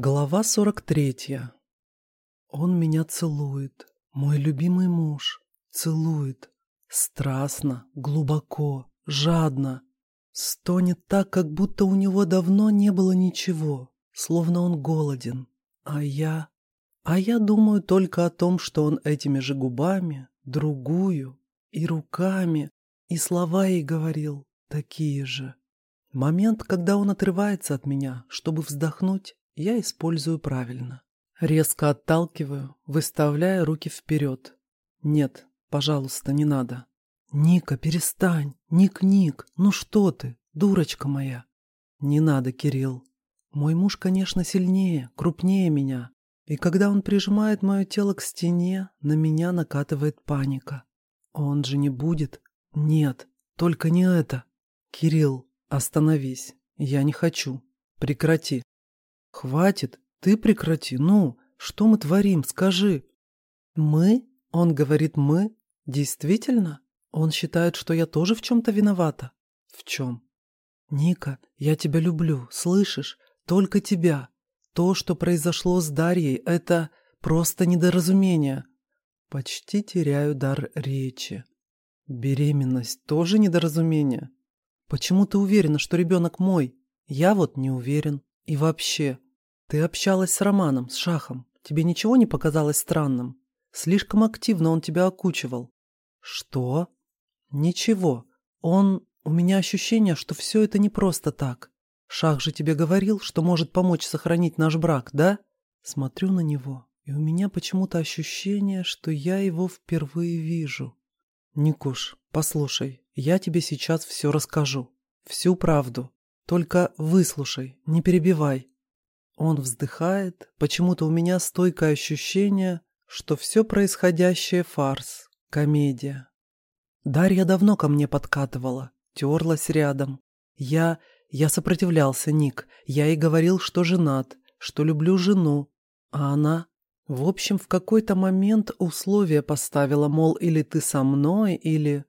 Глава 43. Он меня целует, мой любимый муж, целует. Страстно, глубоко, жадно. Стонет так, как будто у него давно не было ничего, словно он голоден. А я... А я думаю только о том, что он этими же губами, другую, и руками, и слова ей говорил, такие же. Момент, когда он отрывается от меня, чтобы вздохнуть, я использую правильно. Резко отталкиваю, выставляя руки вперед. Нет, пожалуйста, не надо. Ника, перестань. Ник-ник, ну что ты, дурочка моя. Не надо, Кирилл. Мой муж, конечно, сильнее, крупнее меня. И когда он прижимает мое тело к стене, на меня накатывает паника. Он же не будет. Нет, только не это. Кирилл, остановись. Я не хочу. Прекрати. «Хватит, ты прекрати, ну, что мы творим, скажи». «Мы?» — он говорит «мы». «Действительно? Он считает, что я тоже в чем-то виновата?» «В чем?» «Ника, я тебя люблю, слышишь? Только тебя. То, что произошло с Дарьей, это просто недоразумение». Почти теряю дар речи. Беременность тоже недоразумение. Почему ты уверена, что ребенок мой? Я вот не уверен. И вообще, ты общалась с Романом, с Шахом. Тебе ничего не показалось странным? Слишком активно он тебя окучивал. Что? Ничего. Он... У меня ощущение, что все это не просто так. Шах же тебе говорил, что может помочь сохранить наш брак, да? Смотрю на него, и у меня почему-то ощущение, что я его впервые вижу. Никуш, послушай, я тебе сейчас все расскажу. Всю правду. Только выслушай, не перебивай. Он вздыхает, почему-то у меня стойкое ощущение, что все происходящее фарс, комедия. Дарья давно ко мне подкатывала, терлась рядом. Я... я сопротивлялся, Ник. Я ей говорил, что женат, что люблю жену. А она... В общем, в какой-то момент условия поставила, мол, или ты со мной, или...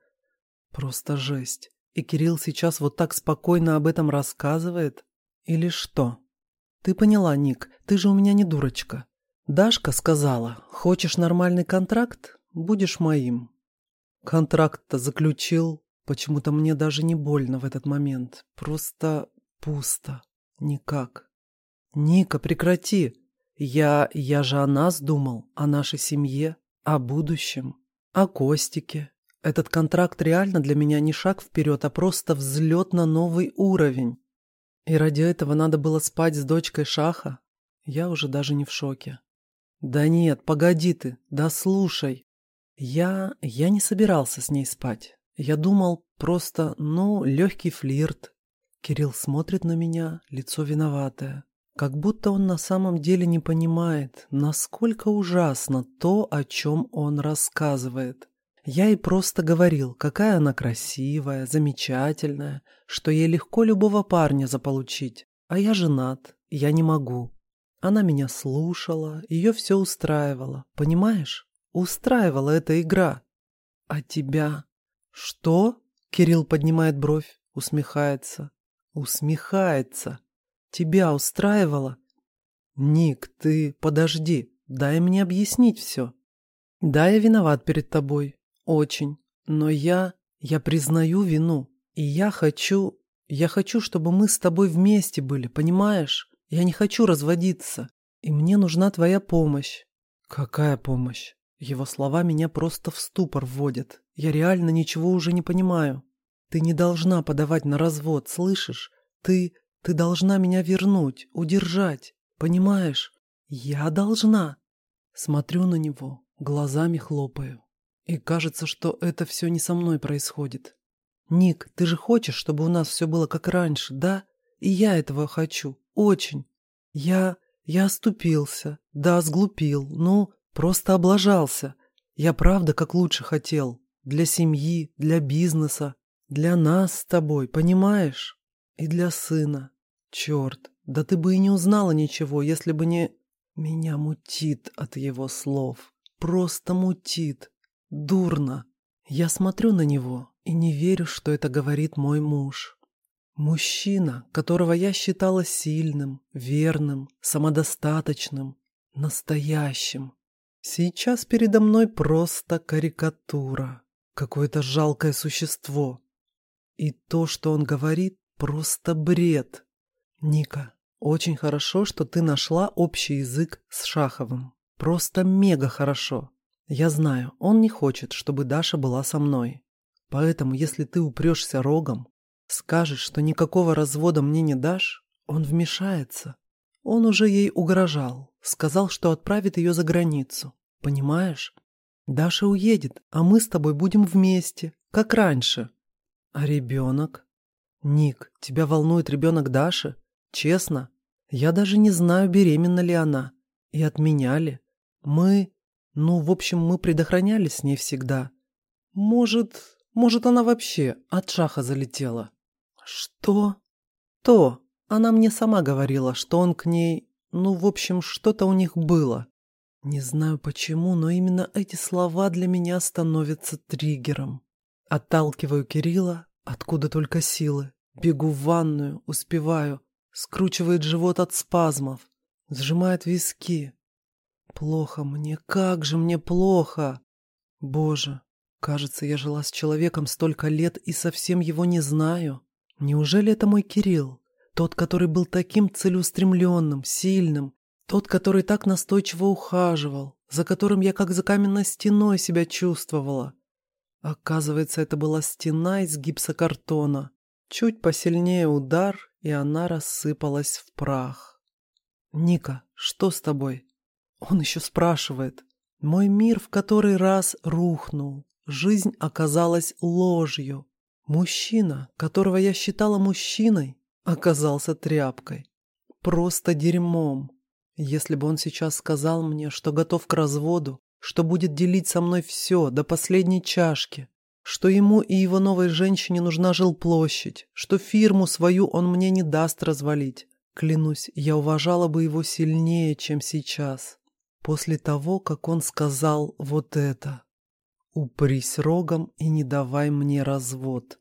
Просто жесть. И Кирилл сейчас вот так спокойно об этом рассказывает? Или что? Ты поняла, Ник, ты же у меня не дурочка. Дашка сказала, хочешь нормальный контракт, будешь моим. Контракт-то заключил. Почему-то мне даже не больно в этот момент. Просто пусто. Никак. Ника, прекрати. Я... я же о нас думал, о нашей семье, о будущем, о Костике, этот контракт реально для меня не шаг вперед, а просто взлет на новый уровень. И ради этого надо было спать с дочкой Шаха? Я уже даже не в шоке. Да нет, погоди ты, да слушай. Я... я не собирался с ней спать. Я думал просто, ну, легкий флирт. Кирилл смотрит на меня, лицо виноватое. Как будто он на самом деле не понимает, насколько ужасно то, о чем он рассказывает. Я ей просто говорил, какая она красивая, замечательная, что ей легко любого парня заполучить. А я женат, я не могу. Она меня слушала, ее все устраивало, понимаешь? Устраивала эта игра. А тебя? Что? Кирилл поднимает бровь, усмехается. Усмехается. Тебя устраивало? Ник, ты подожди, дай мне объяснить все. Да, я виноват перед тобой, очень. Но я... я признаю вину. И я хочу... Я хочу, чтобы мы с тобой вместе были, понимаешь? Я не хочу разводиться. И мне нужна твоя помощь. Какая помощь? Его слова меня просто в ступор вводят. Я реально ничего уже не понимаю. Ты не должна подавать на развод, слышишь? Ты... ты должна меня вернуть, удержать. Понимаешь? Я должна. Смотрю на него, глазами хлопаю. И кажется, что это все не со мной происходит. Ник, ты же хочешь, чтобы у нас все было как раньше, да? И я этого хочу. Очень. Я... я оступился. Да, сглупил. Ну, просто облажался. Я правда как лучше хотел. Для семьи, для бизнеса. Для нас с тобой, понимаешь? И для сына. Черт, да ты бы и не узнала ничего, если бы не... Меня мутит от его слов. Просто мутит. Дурно. Я смотрю на него и не верю, что это говорит мой муж. Мужчина, которого я считала сильным, верным, самодостаточным, настоящим. Сейчас передо мной просто карикатура, какое-то жалкое существо. И то, что он говорит, просто бред. Ника, очень хорошо, что ты нашла общий язык с Шаховым. Просто мега хорошо. Я знаю, он не хочет, чтобы Даша была со мной. Поэтому, если ты упрешься рогом, скажешь, что никакого развода мне не дашь, он вмешается. Он уже ей угрожал, сказал, что отправит ее за границу. Понимаешь? Даша уедет, а мы с тобой будем вместе, как раньше. А ребенок? Ник, тебя волнует ребенок Даши? Честно? Я даже не знаю, беременна ли она. И от меня ли. Мы... Ну, в общем, мы предохранялись с ней всегда. Может, может, она вообще от шаха залетела. Что? То. Она мне сама говорила, что он к ней... Ну, в общем, что-то у них было. Не знаю почему, но именно эти слова для меня становятся триггером. Отталкиваю Кирилла, откуда только силы. Бегу в ванную, успеваю. Скручивает живот от спазмов. Сжимает виски. Плохо мне, как же мне плохо. Боже, кажется, я жила с человеком столько лет и совсем его не знаю. Неужели это мой Кирилл? Тот, который был таким целеустремленным, сильным, тот, который так настойчиво ухаживал, за которым я как за каменной стеной себя чувствовала. Оказывается, это была стена из гипсокартона. Чуть посильнее удар, и она рассыпалась в прах. «Ника, что с тобой?» Он еще спрашивает. Мой мир в который раз рухнул. Жизнь оказалась ложью. Мужчина, которого я считала мужчиной, оказался тряпкой. Просто дерьмом. Если бы он сейчас сказал мне, что готов к разводу, что будет делить со мной все до последней чашки, что ему и его новой женщине нужна жилплощадь, что фирму свою он мне не даст развалить. Клянусь, я уважала бы его сильнее, чем сейчас. После того, как он сказал вот это. «Упрись рогом и не давай мне развод».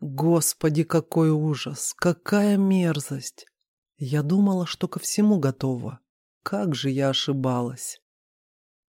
Господи, какой ужас! Какая мерзость! Я думала, что ко всему готова. Как же я ошибалась.